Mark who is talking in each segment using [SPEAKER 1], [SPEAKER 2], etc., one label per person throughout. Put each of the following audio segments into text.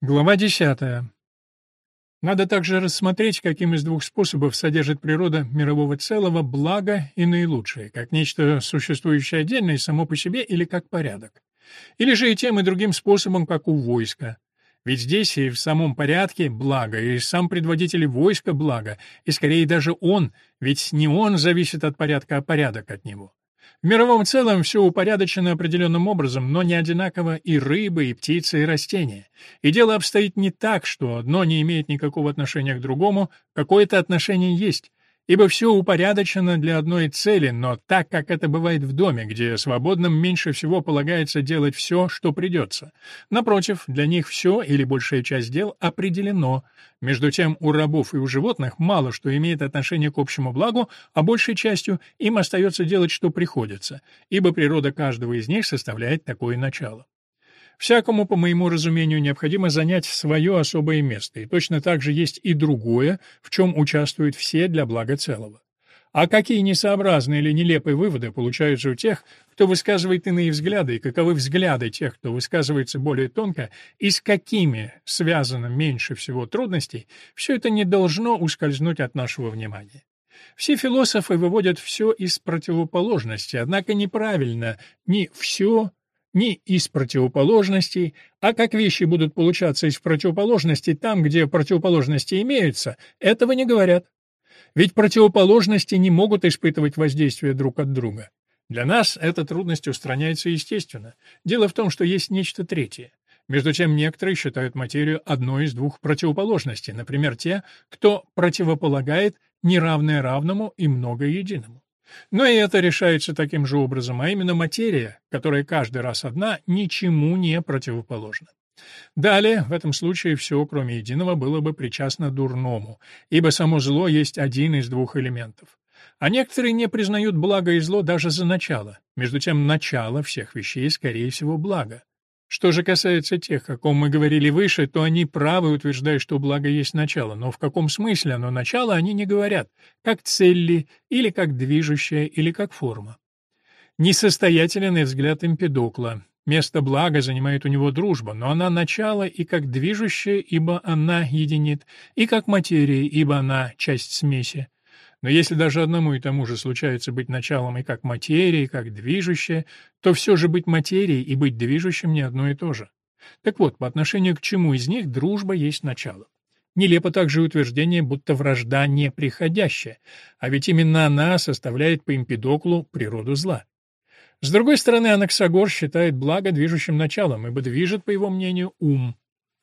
[SPEAKER 1] Глава 10. Надо также рассмотреть, каким из двух способов содержит природа мирового целого благо и наилучшее, как нечто существующее отдельно и само по себе или как порядок. Или же и тем и другим способом, как у войска. Ведь здесь и в самом порядке благо, и сам предводитель войска благо, и скорее даже он, ведь не он зависит от порядка, а порядок от него. В мировом целом все упорядочено определенным образом, но не одинаково и рыбы, и птицы, и растения. И дело обстоит не так, что одно не имеет никакого отношения к другому, какое-то отношение есть, ибо все упорядочено для одной цели, но так, как это бывает в доме, где свободным меньше всего полагается делать все, что придется. Напротив, для них все или большая часть дел определено. Между тем, у рабов и у животных мало что имеет отношение к общему благу, а большей частью им остается делать, что приходится, ибо природа каждого из них составляет такое начало. Всякому, по моему разумению, необходимо занять свое особое место, и точно так же есть и другое, в чем участвуют все для блага целого. А какие несообразные или нелепые выводы получаются у тех, кто высказывает иные взгляды, и каковы взгляды тех, кто высказывается более тонко, и с какими связано меньше всего трудностей, все это не должно ускользнуть от нашего внимания. Все философы выводят все из противоположности, однако неправильно ни все, не из противоположностей, а как вещи будут получаться из противоположностей там, где противоположности имеются, этого не говорят. Ведь противоположности не могут испытывать воздействие друг от друга. Для нас эта трудность устраняется естественно. Дело в том, что есть нечто третье. Между тем, некоторые считают материю одной из двух противоположностей, например, те, кто противополагает неравное равному и многое единому. Но и это решается таким же образом, а именно материя, которая каждый раз одна, ничему не противоположна. Далее, в этом случае все, кроме единого, было бы причастно дурному, ибо само зло есть один из двух элементов. А некоторые не признают благо и зло даже за начало, между тем начало всех вещей, скорее всего, благо. Что же касается тех, о ком мы говорили выше, то они правы, утверждая, что благо есть начало, но в каком смысле оно начало, они не говорят, как цель ли, или как движущая, или как форма. Несостоятелен и взгляд Эмпедокла. Место блага занимает у него дружба, но она начало и как движущая, ибо она единит, и как материя, ибо она часть смеси. Но если даже одному и тому же случается быть началом и как материя, и как движущее, то все же быть материей и быть движущим не одно и то же. Так вот, по отношению к чему из них дружба есть начало? Нелепо также утверждение, будто вражда неприходящая, а ведь именно она составляет по импедоклу природу зла. С другой стороны, Анаксагор считает благо движущим началом, ибо движет, по его мнению, ум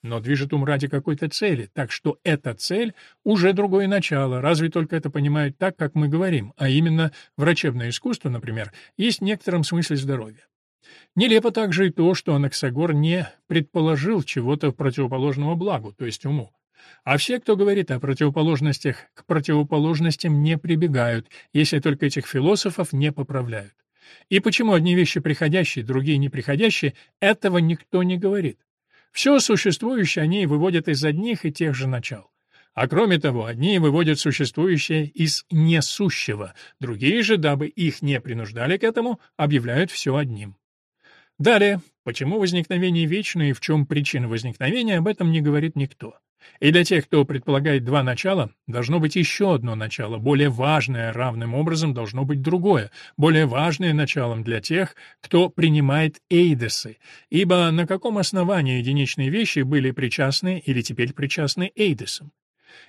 [SPEAKER 1] но движет ум ради какой-то цели, так что эта цель уже другое начало, разве только это понимают так, как мы говорим, а именно врачебное искусство, например, есть в некотором смысле здоровье. Нелепо также и то, что Анаксагор не предположил чего-то противоположного благу, то есть уму. А все, кто говорит о противоположностях, к противоположностям не прибегают, если только этих философов не поправляют. И почему одни вещи приходящие, другие неприходящие, этого никто не говорит. Все существующее они выводят из одних и тех же начал. А кроме того, одни выводят существующее из несущего, другие же, дабы их не принуждали к этому, объявляют все одним. Далее, почему возникновение вечное и в чем причина возникновения, об этом не говорит никто. И для тех, кто предполагает два начала, должно быть еще одно начало, более важное равным образом должно быть другое, более важное началом для тех, кто принимает эйдесы, ибо на каком основании единичные вещи были причастны или теперь причастны эйдесам?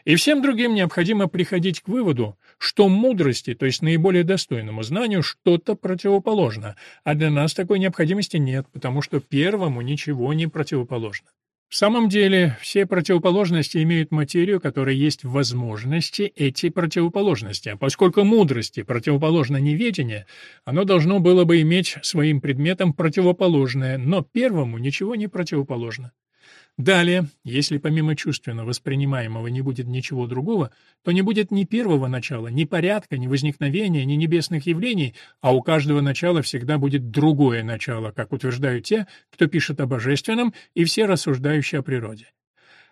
[SPEAKER 1] И всем другим необходимо приходить к выводу, что мудрости, то есть наиболее достойному знанию, что-то противоположно, а для нас такой необходимости нет, потому что первому ничего не противоположно. В самом деле, все противоположности имеют материю, которая есть в возможности эти противоположности, а поскольку мудрости противоположно неведение, оно должно было бы иметь своим предметом противоположное, но первому ничего не противоположно. Далее, если помимо чувственно воспринимаемого не будет ничего другого, то не будет ни первого начала, ни порядка, ни возникновения, ни небесных явлений, а у каждого начала всегда будет другое начало, как утверждают те, кто пишет о божественном и все рассуждающие о природе.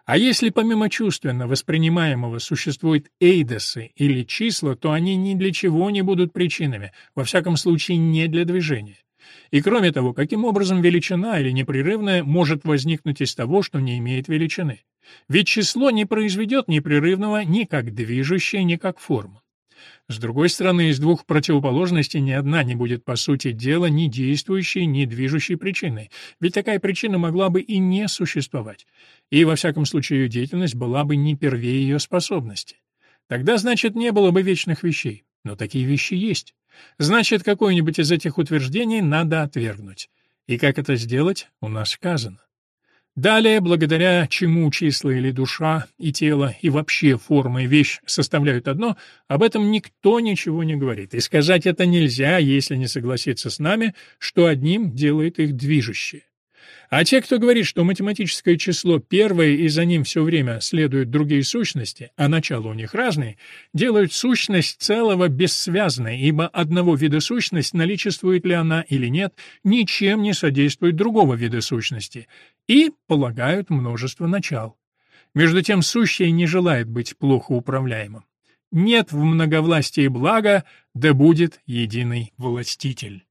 [SPEAKER 1] А если помимо чувственно воспринимаемого существуют эйдосы или числа, то они ни для чего не будут причинами, во всяком случае не для движения. И кроме того, каким образом величина или непрерывная может возникнуть из того, что не имеет величины? Ведь число не произведет непрерывного ни как движущее, ни как форма. С другой стороны, из двух противоположностей ни одна не будет, по сути дела, ни действующей, ни движущей причиной, ведь такая причина могла бы и не существовать, и, во всяком случае, ее деятельность была бы не первее ее способности. Тогда, значит, не было бы вечных вещей, но такие вещи есть. Значит, какое-нибудь из этих утверждений надо отвергнуть. И как это сделать, у нас сказано. Далее, благодаря чему числа или душа, и тело, и вообще форма и вещь составляют одно, об этом никто ничего не говорит. И сказать это нельзя, если не согласиться с нами, что одним делает их движущее. А те, кто говорит, что математическое число первое и за ним все время следуют другие сущности, а начало у них разные, делают сущность целого бессвязной, ибо одного вида сущность, наличествует ли она или нет, ничем не содействует другого вида сущности, и полагают множество начал. Между тем сущее не желает быть плохо управляемым. Нет в многовластии блага, да будет единый властитель.